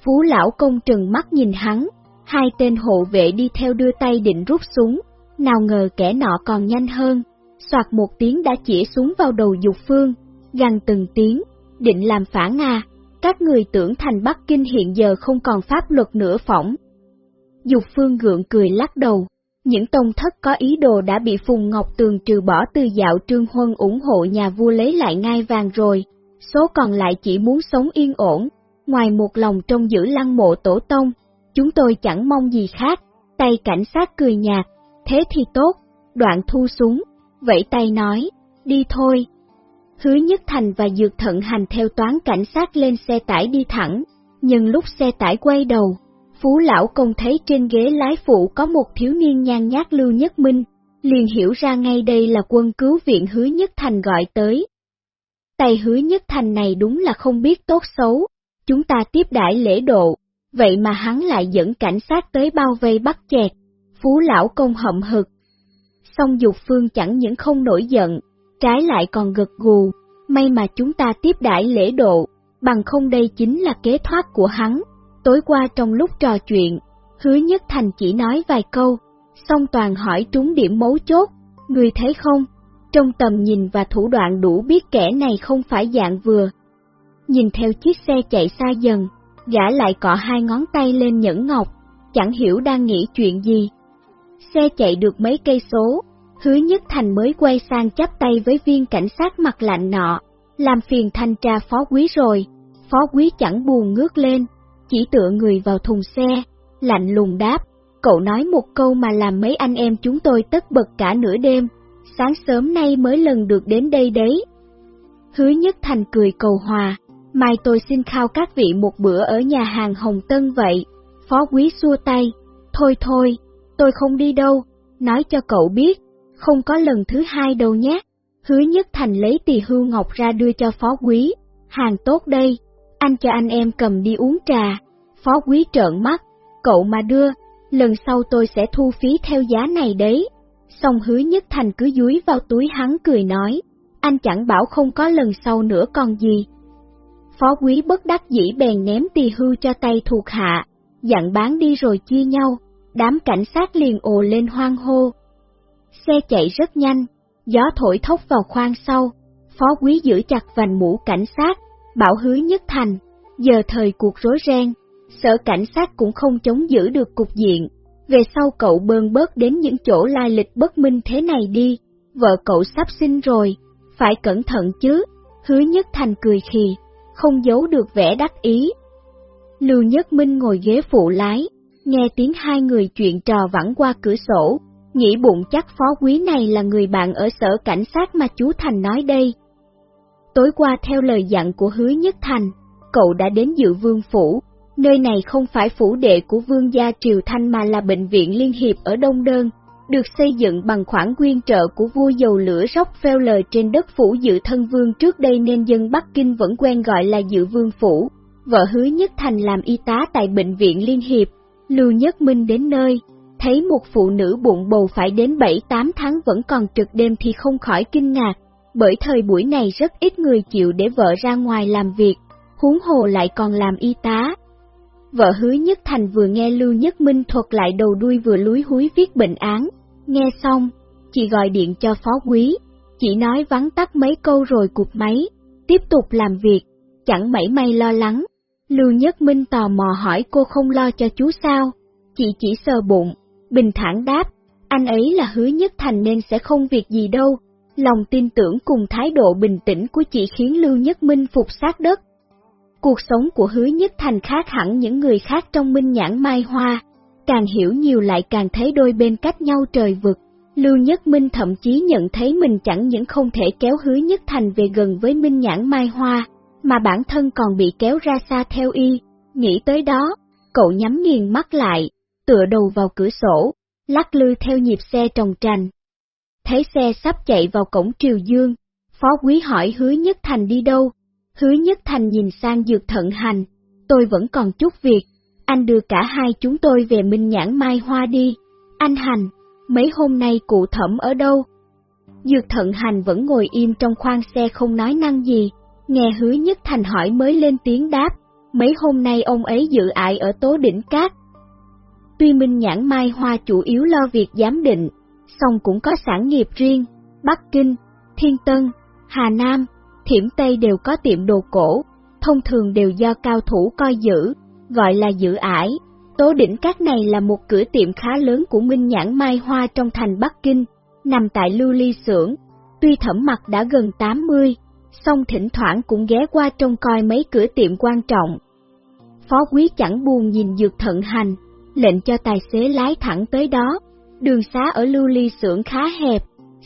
Phú Lão Công trừng mắt nhìn hắn, hai tên hộ vệ đi theo đưa tay định rút súng, nào ngờ kẻ nọ còn nhanh hơn, soạt một tiếng đã chỉ súng vào đầu Dục Phương, gằn từng tiếng, định làm phản Nga, các người tưởng thành Bắc Kinh hiện giờ không còn pháp luật nữa phỏng. Dục Phương gượng cười lắc đầu, những tông thất có ý đồ đã bị Phùng Ngọc Tường trừ bỏ từ dạo Trương Huân ủng hộ nhà vua lấy lại ngai vàng rồi, số còn lại chỉ muốn sống yên ổn, ngoài một lòng trong giữ lăng mộ tổ tông, chúng tôi chẳng mong gì khác, tay cảnh sát cười nhạt, thế thì tốt, đoạn thu súng, vẫy tay nói, đi thôi. Hứa Nhất Thành và Dược Thận Hành theo toán cảnh sát lên xe tải đi thẳng, nhưng lúc xe tải quay đầu, Phú Lão Công thấy trên ghế lái phụ có một thiếu niên nhan nhát Lưu Nhất Minh, liền hiểu ra ngay đây là quân cứu viện Hứa Nhất Thành gọi tới. Tay Hứa Nhất Thành này đúng là không biết tốt xấu, chúng ta tiếp đãi lễ độ, vậy mà hắn lại dẫn cảnh sát tới bao vây bắt chẹt, Phú Lão Công hậm hực. Song Dục Phương chẳng những không nổi giận, trái lại còn gật gù, may mà chúng ta tiếp đãi lễ độ, bằng không đây chính là kế thoát của hắn. Tối qua trong lúc trò chuyện, hứa nhất thành chỉ nói vài câu, song toàn hỏi trúng điểm mấu chốt, người thấy không? Trong tầm nhìn và thủ đoạn đủ biết kẻ này không phải dạng vừa. Nhìn theo chiếc xe chạy xa dần, gã lại cọ hai ngón tay lên nhẫn ngọc, chẳng hiểu đang nghĩ chuyện gì. Xe chạy được mấy cây số, hứa nhất thành mới quay sang chắp tay với viên cảnh sát mặt lạnh nọ, làm phiền thanh tra phó quý rồi, phó quý chẳng buồn ngước lên, chỉ tựa người vào thùng xe, lạnh lùng đáp, cậu nói một câu mà làm mấy anh em chúng tôi tất bật cả nửa đêm, sáng sớm nay mới lần được đến đây đấy. Hứa nhất thành cười cầu hòa, mai tôi xin khao các vị một bữa ở nhà hàng Hồng Tân vậy, phó quý xua tay, thôi thôi, tôi không đi đâu, nói cho cậu biết, không có lần thứ hai đâu nhé. Hứa nhất thành lấy tỳ hưu ngọc ra đưa cho phó quý, hàng tốt đây, anh cho anh em cầm đi uống trà. Phó quý trợn mắt, cậu mà đưa, lần sau tôi sẽ thu phí theo giá này đấy. Xong hứa nhất thành cứ dúi vào túi hắn cười nói, anh chẳng bảo không có lần sau nữa còn gì. Phó quý bất đắc dĩ bèn ném tỳ hưu cho tay thuộc hạ, dặn bán đi rồi chia nhau, đám cảnh sát liền ồ lên hoang hô. Xe chạy rất nhanh, gió thổi thốc vào khoang sau, phó quý giữ chặt vành mũ cảnh sát, bảo hứa nhất thành, giờ thời cuộc rối ren, sở cảnh sát cũng không chống giữ được cục diện, về sau cậu bơn bớt đến những chỗ lai lịch bất minh thế này đi, vợ cậu sắp sinh rồi, phải cẩn thận chứ, hứa nhất thành cười khì, không giấu được vẻ đắc ý. Lưu Nhất Minh ngồi ghế phụ lái, nghe tiếng hai người chuyện trò vẳng qua cửa sổ, nghĩ bụng chắc phó quý này là người bạn ở sở cảnh sát mà chú Thành nói đây. Tối qua theo lời dặn của hứa nhất Thành, cậu đã đến dự vương phủ, nơi này không phải phủ đệ của vương gia Triều Thanh mà là bệnh viện Liên Hiệp ở Đông Đơn, được xây dựng bằng khoản quyên trợ của vua dầu lửa Rockefeller trên đất phủ dự thân vương trước đây nên dân Bắc Kinh vẫn quen gọi là dự vương phủ. Vợ hứa nhất Thành làm y tá tại bệnh viện Liên Hiệp, Lưu Nhất Minh đến nơi, thấy một phụ nữ bụng bầu phải đến 7-8 tháng vẫn còn trực đêm thì không khỏi kinh ngạc, bởi thời buổi này rất ít người chịu để vợ ra ngoài làm việc, huống hồ lại còn làm y tá. Vợ hứa nhất thành vừa nghe Lưu Nhất Minh thuật lại đầu đuôi vừa lúi húi viết bệnh án, nghe xong, chị gọi điện cho phó quý, chỉ nói vắng tắt mấy câu rồi cụp máy, tiếp tục làm việc, chẳng mảy may lo lắng. Lưu Nhất Minh tò mò hỏi cô không lo cho chú sao, chị chỉ sờ bụng, bình thản đáp, anh ấy là hứa nhất thành nên sẽ không việc gì đâu. Lòng tin tưởng cùng thái độ bình tĩnh của chị khiến Lưu Nhất Minh phục sát đất. Cuộc sống của hứa nhất thành khác hẳn những người khác trong minh nhãn mai hoa, càng hiểu nhiều lại càng thấy đôi bên cách nhau trời vực. Lưu Nhất Minh thậm chí nhận thấy mình chẳng những không thể kéo hứa nhất thành về gần với minh nhãn mai hoa, mà bản thân còn bị kéo ra xa theo y. Nghĩ tới đó, cậu nhắm nghiền mắt lại, tựa đầu vào cửa sổ, lắc lư theo nhịp xe trồng trành. Thấy xe sắp chạy vào cổng Triều Dương, Phó Quý hỏi Hứa Nhất Thành đi đâu? Hứa Nhất Thành nhìn sang Dược Thận Hành, tôi vẫn còn chút việc, anh đưa cả hai chúng tôi về Minh Nhãn Mai Hoa đi. Anh Hành, mấy hôm nay cụ thẩm ở đâu? Dược Thận Hành vẫn ngồi im trong khoang xe không nói năng gì, nghe Hứa Nhất Thành hỏi mới lên tiếng đáp, mấy hôm nay ông ấy dự ại ở Tố Đỉnh Cát, Tuy Minh Nhãn Mai Hoa chủ yếu lo việc giám định, song cũng có sản nghiệp riêng, Bắc Kinh, Thiên Tân, Hà Nam, Thiểm Tây đều có tiệm đồ cổ, thông thường đều do cao thủ coi giữ, gọi là giữ ải. Tố đỉnh các này là một cửa tiệm khá lớn của Minh Nhãn Mai Hoa trong thành Bắc Kinh, nằm tại Lưu Ly Xưởng. Tuy thẩm mặt đã gần 80, song thỉnh thoảng cũng ghé qua trông coi mấy cửa tiệm quan trọng. Phó quý chẳng buồn nhìn dược thận hành, lệnh cho tài xế lái thẳng tới đó. Đường xá ở lưu ly xưởng khá hẹp,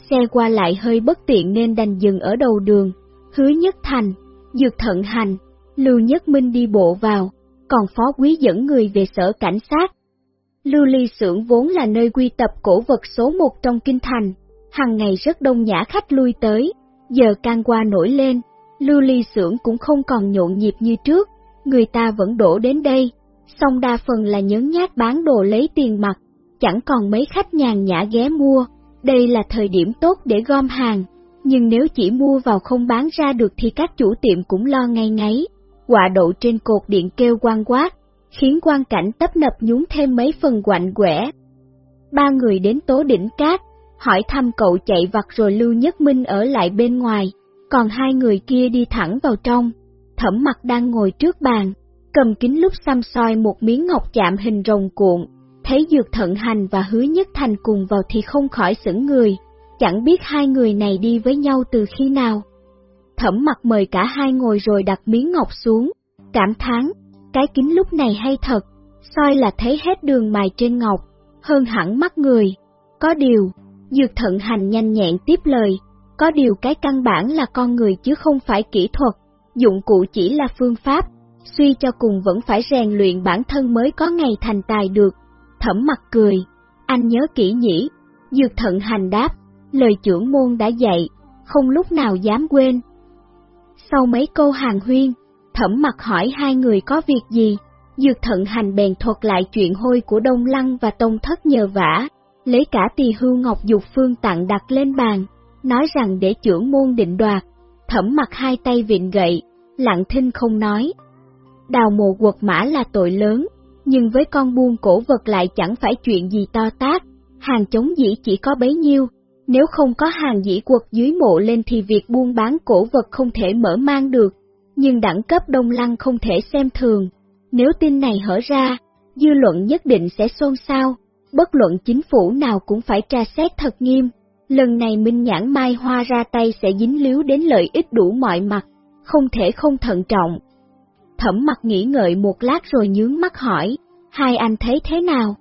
xe qua lại hơi bất tiện nên đành dừng ở đầu đường. Hứa Nhất Thành, Dược Thận Hành, Lưu Nhất Minh đi bộ vào, còn Phó Quý dẫn người về sở cảnh sát. Lưu ly xưởng vốn là nơi quy tập cổ vật số một trong kinh thành, hàng ngày rất đông nhã khách lui tới, giờ can qua nổi lên, lưu ly xưởng cũng không còn nhộn nhịp như trước, người ta vẫn đổ đến đây, song đa phần là nhớ nhát bán đồ lấy tiền mặt, chẳng còn mấy khách nhàn nhã ghé mua, đây là thời điểm tốt để gom hàng, nhưng nếu chỉ mua vào không bán ra được thì các chủ tiệm cũng lo ngay ngáy, quả đậu trên cột điện kêu quang quát, khiến quan cảnh tấp nập nhúng thêm mấy phần quạnh quẻ. Ba người đến tố đỉnh cát, hỏi thăm cậu chạy vặt rồi Lưu Nhất Minh ở lại bên ngoài, còn hai người kia đi thẳng vào trong, thẩm mặt đang ngồi trước bàn, cầm kính lúc xăm soi một miếng ngọc chạm hình rồng cuộn, thấy Dược Thận Hành và Hứa Nhất Thành cùng vào thì không khỏi sững người, chẳng biết hai người này đi với nhau từ khi nào. Thẩm mặt mời cả hai ngồi rồi đặt miếng ngọc xuống, cảm thán, cái kính lúc này hay thật, soi là thấy hết đường mài trên ngọc, hơn hẳn mắt người. Có điều, Dược Thận Hành nhanh nhẹn tiếp lời, có điều cái căn bản là con người chứ không phải kỹ thuật, dụng cụ chỉ là phương pháp, suy cho cùng vẫn phải rèn luyện bản thân mới có ngày thành tài được. Thẩm mặt cười, anh nhớ kỹ nhỉ, dược thận hành đáp, lời trưởng môn đã dạy, không lúc nào dám quên. Sau mấy câu hàng huyên, thẩm mặt hỏi hai người có việc gì, dược thận hành bèn thuật lại chuyện hôi của Đông Lăng và Tông Thất nhờ vả, lấy cả tỳ hưu ngọc dục phương tặng đặt lên bàn, nói rằng để trưởng môn định đoạt, thẩm mặt hai tay vịn gậy, lặng thinh không nói. Đào mộ quật mã là tội lớn, nhưng với con buôn cổ vật lại chẳng phải chuyện gì to tát, hàng chống dĩ chỉ có bấy nhiêu, nếu không có hàng dĩ quật dưới mộ lên thì việc buôn bán cổ vật không thể mở mang được, nhưng đẳng cấp đông lăng không thể xem thường. Nếu tin này hở ra, dư luận nhất định sẽ xôn xao, bất luận chính phủ nào cũng phải tra xét thật nghiêm. Lần này Minh Nhãn Mai Hoa ra tay sẽ dính líu đến lợi ích đủ mọi mặt, không thể không thận trọng. Thẩm mặt nghĩ ngợi một lát rồi nhướng mắt hỏi, hai anh thấy thế nào?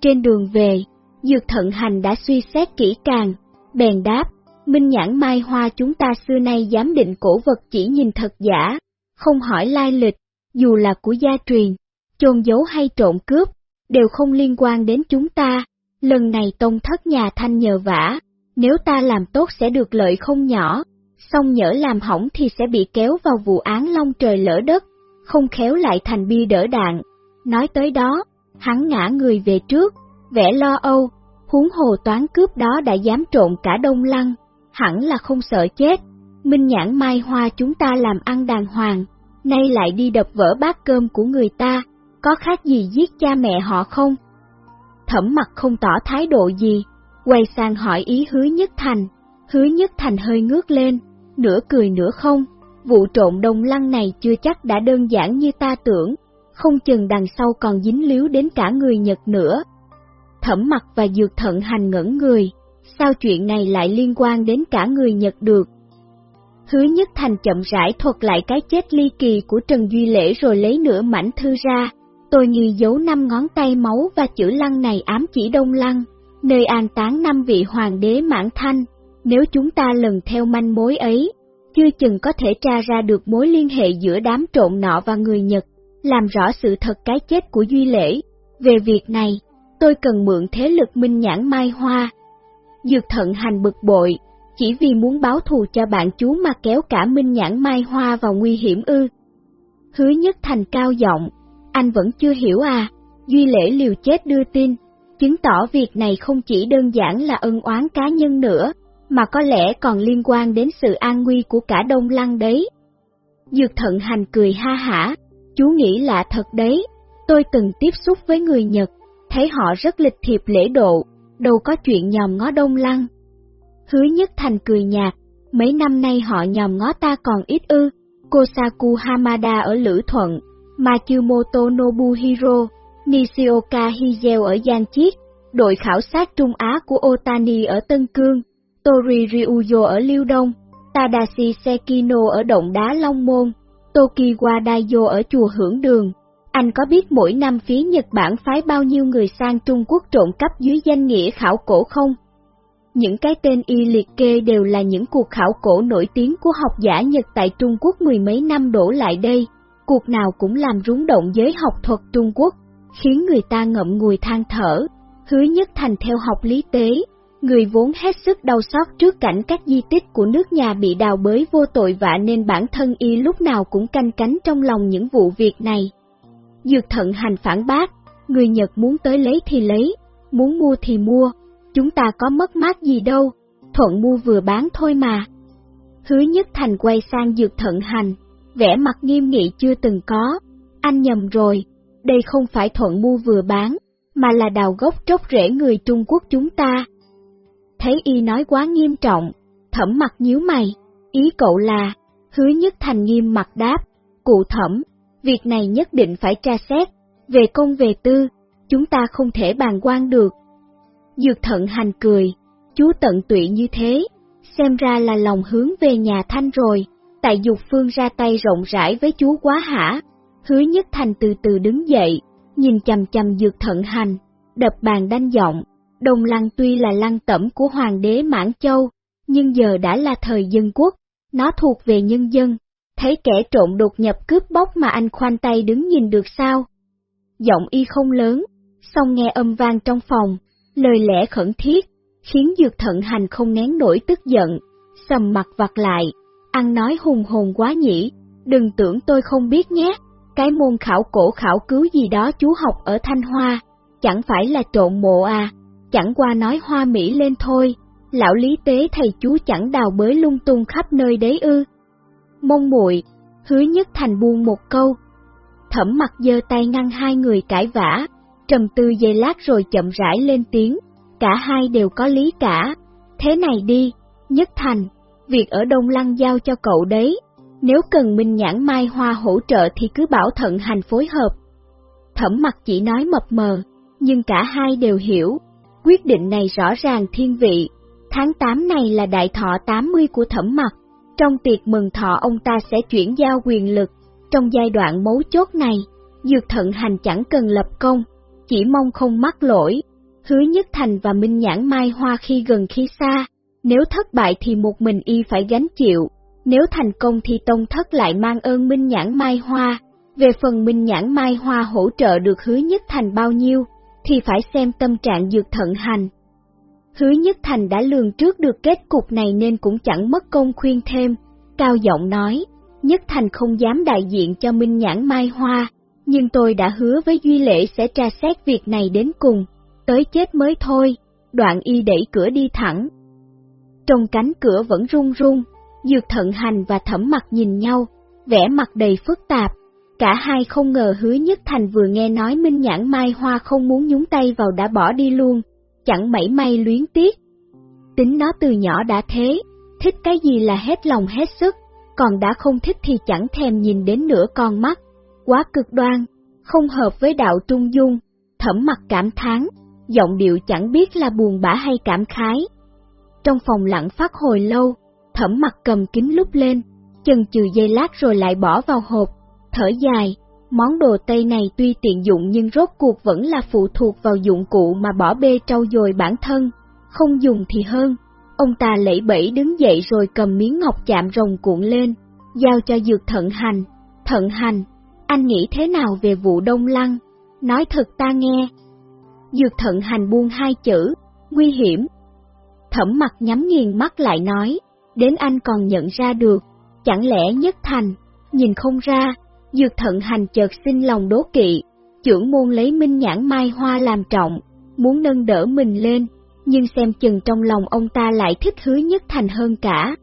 Trên đường về, Dược Thận Hành đã suy xét kỹ càng, bèn đáp, Minh Nhãn Mai Hoa chúng ta xưa nay giám định cổ vật chỉ nhìn thật giả, không hỏi lai lịch, dù là của gia truyền, chôn giấu hay trộm cướp, đều không liên quan đến chúng ta. Lần này tông thất nhà thanh nhờ vả, nếu ta làm tốt sẽ được lợi không nhỏ, xong nhỡ làm hỏng thì sẽ bị kéo vào vụ án long trời lỡ đất, không khéo lại thành bia đỡ đạn. Nói tới đó, hắn ngã người về trước, vẻ lo âu, huống hồ toán cướp đó đã dám trộn cả đông lăng, hẳn là không sợ chết. Minh nhãn mai hoa chúng ta làm ăn đàng hoàng, nay lại đi đập vỡ bát cơm của người ta, có khác gì giết cha mẹ họ không? Thẩm mặt không tỏ thái độ gì, quay sang hỏi ý hứa nhất thành, hứa nhất thành hơi ngước lên, nửa cười nửa không, vụ trộn đông lăng này chưa chắc đã đơn giản như ta tưởng, không chừng đằng sau còn dính líu đến cả người Nhật nữa. Thẩm mặt và dược thận hành ngẩn người, sao chuyện này lại liên quan đến cả người Nhật được? Hứa Nhất Thành chậm rãi thuật lại cái chết ly kỳ của Trần Duy Lễ rồi lấy nửa mảnh thư ra, tôi nghi dấu năm ngón tay máu và chữ lăng này ám chỉ Đông Lăng, nơi an táng năm vị hoàng đế mãn thanh, nếu chúng ta lần theo manh mối ấy, chưa chừng có thể tra ra được mối liên hệ giữa đám trộn nọ và người Nhật, làm rõ sự thật cái chết của Duy Lễ. Về việc này, tôi cần mượn thế lực minh nhãn mai hoa. Dược thận hành bực bội, chỉ vì muốn báo thù cho bạn chú mà kéo cả minh nhãn mai hoa vào nguy hiểm ư. Hứa nhất thành cao giọng, anh vẫn chưa hiểu à, Duy Lễ liều chết đưa tin, chứng tỏ việc này không chỉ đơn giản là ân oán cá nhân nữa, mà có lẽ còn liên quan đến sự an nguy của cả Đông Lăng đấy. Dược thận hành cười ha hả, chú nghĩ là thật đấy, tôi từng tiếp xúc với người Nhật, thấy họ rất lịch thiệp lễ độ, đâu có chuyện nhòm ngó Đông Lăng. Hứa nhất thành cười nhạt, mấy năm nay họ nhòm ngó ta còn ít ư, Kosaku Hamada ở Lữ Thuận, Machumoto Nobuhiro, Nishioka Hideo ở Giang Chiết, đội khảo sát Trung Á của Otani ở Tân Cương, Tori Ryuyo ở Liêu Đông, Tadashi Sekino ở Động Đá Long Môn, Tokiwa Daiyo ở Chùa Hưởng Đường. Anh có biết mỗi năm phía Nhật Bản phái bao nhiêu người sang Trung Quốc trộn cấp dưới danh nghĩa khảo cổ không? Những cái tên y liệt kê đều là những cuộc khảo cổ nổi tiếng của học giả Nhật tại Trung Quốc mười mấy năm đổ lại đây. Cuộc nào cũng làm rúng động giới học thuật Trung Quốc, khiến người ta ngậm ngùi than thở. Hứa nhất thành theo học lý tế, Người vốn hết sức đau xót trước cảnh các di tích của nước nhà bị đào bới vô tội vạ nên bản thân y lúc nào cũng canh cánh trong lòng những vụ việc này. Dược thận hành phản bác, người Nhật muốn tới lấy thì lấy, muốn mua thì mua, chúng ta có mất mát gì đâu, thuận mua vừa bán thôi mà. Hứa nhất thành quay sang dược thận hành, vẻ mặt nghiêm nghị chưa từng có, anh nhầm rồi, đây không phải thuận mua vừa bán, mà là đào gốc trốc rễ người Trung Quốc chúng ta. Thấy y nói quá nghiêm trọng, thẩm mặt nhíu mày, ý cậu là, hứa nhất thành nghiêm mặt đáp, cụ thẩm, việc này nhất định phải tra xét, về công về tư, chúng ta không thể bàn quan được. Dược thận hành cười, chú tận tụy như thế, xem ra là lòng hướng về nhà thanh rồi, tại dục phương ra tay rộng rãi với chú quá hả. Hứa nhất thành từ từ đứng dậy, nhìn chầm chầm dược thận hành, đập bàn đanh giọng, đồng lăng tuy là lăng tẩm của hoàng đế Mãn Châu, nhưng giờ đã là thời dân quốc, nó thuộc về nhân dân, thấy kẻ trộm đột nhập cướp bóc mà anh khoanh tay đứng nhìn được sao? Giọng y không lớn, song nghe âm vang trong phòng, lời lẽ khẩn thiết, khiến dược thận hành không nén nổi tức giận, sầm mặt vặt lại, ăn nói hùng hồn quá nhỉ, đừng tưởng tôi không biết nhé, cái môn khảo cổ khảo cứu gì đó chú học ở Thanh Hoa, chẳng phải là trộn mộ à, chẳng qua nói hoa mỹ lên thôi, lão lý tế thầy chú chẳng đào bới lung tung khắp nơi đấy ư. Mông muội hứa nhất thành buông một câu. Thẩm mặt giơ tay ngăn hai người cãi vã, trầm tư giây lát rồi chậm rãi lên tiếng, cả hai đều có lý cả. Thế này đi, nhất thành, việc ở Đông Lăng giao cho cậu đấy, nếu cần Minh Nhãn Mai Hoa hỗ trợ thì cứ bảo thận hành phối hợp. Thẩm mặt chỉ nói mập mờ, nhưng cả hai đều hiểu, quyết định này rõ ràng thiên vị. Tháng 8 này là đại thọ 80 của thẩm mặt, trong tiệc mừng thọ ông ta sẽ chuyển giao quyền lực. Trong giai đoạn mấu chốt này, Dược Thận Hành chẳng cần lập công, chỉ mong không mắc lỗi. Hứa Nhất Thành và Minh Nhãn Mai Hoa khi gần khi xa, nếu thất bại thì một mình y phải gánh chịu, nếu thành công thì Tông Thất lại mang ơn Minh Nhãn Mai Hoa. Về phần Minh Nhãn Mai Hoa hỗ trợ được Hứa Nhất Thành bao nhiêu, thì phải xem tâm trạng Dược Thận Hành. Hứa Nhất Thành đã lường trước được kết cục này nên cũng chẳng mất công khuyên thêm, cao giọng nói, Nhất Thành không dám đại diện cho Minh Nhãn Mai Hoa, nhưng tôi đã hứa với Duy Lễ sẽ tra xét việc này đến cùng, tới chết mới thôi, đoạn y đẩy cửa đi thẳng. Trong cánh cửa vẫn run run, Dược Thận Hành và Thẩm Mặc nhìn nhau, vẻ mặt đầy phức tạp, cả hai không ngờ Hứa Nhất Thành vừa nghe nói Minh Nhãn Mai Hoa không muốn nhúng tay vào đã bỏ đi luôn, chẳng mảy may luyến tiếc. Tính nó từ nhỏ đã thế, thích cái gì là hết lòng hết sức, còn đã không thích thì chẳng thèm nhìn đến nửa con mắt, quá cực đoan, không hợp với đạo trung dung, thẩm mặt cảm thán, giọng điệu chẳng biết là buồn bã hay cảm khái. Trong phòng lặng phát hồi lâu, thẩm mặt cầm kính lúc lên, chần chừ dây lát rồi lại bỏ vào hộp, thở dài, Món đồ Tây này tuy tiện dụng nhưng rốt cuộc vẫn là phụ thuộc vào dụng cụ mà bỏ bê trau dồi bản thân, không dùng thì hơn. Ông ta lẫy bẫy đứng dậy rồi cầm miếng ngọc chạm rồng cuộn lên, giao cho dược thận hành. Thận hành, anh nghĩ thế nào về vụ đông lăng? Nói thật ta nghe. Dược thận hành buông hai chữ, nguy hiểm. Thẩm mặt nhắm nghiền mắt lại nói, đến anh còn nhận ra được, chẳng lẽ nhất thành, nhìn không ra, Dược thận hành chợt xin lòng đố kỵ, trưởng môn lấy minh nhãn mai hoa làm trọng, muốn nâng đỡ mình lên, nhưng xem chừng trong lòng ông ta lại thích hứa nhất thành hơn cả.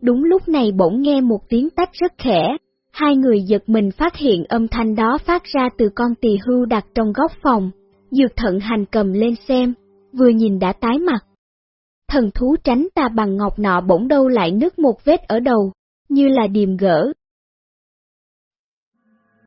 Đúng lúc này bỗng nghe một tiếng tách rất khẽ, hai người giật mình phát hiện âm thanh đó phát ra từ con tỳ hưu đặt trong góc phòng, dược thận hành cầm lên xem, vừa nhìn đã tái mặt. Thần thú tránh ta bằng ngọc nọ bỗng đâu lại nứt một vết ở đầu, như là điềm gỡ,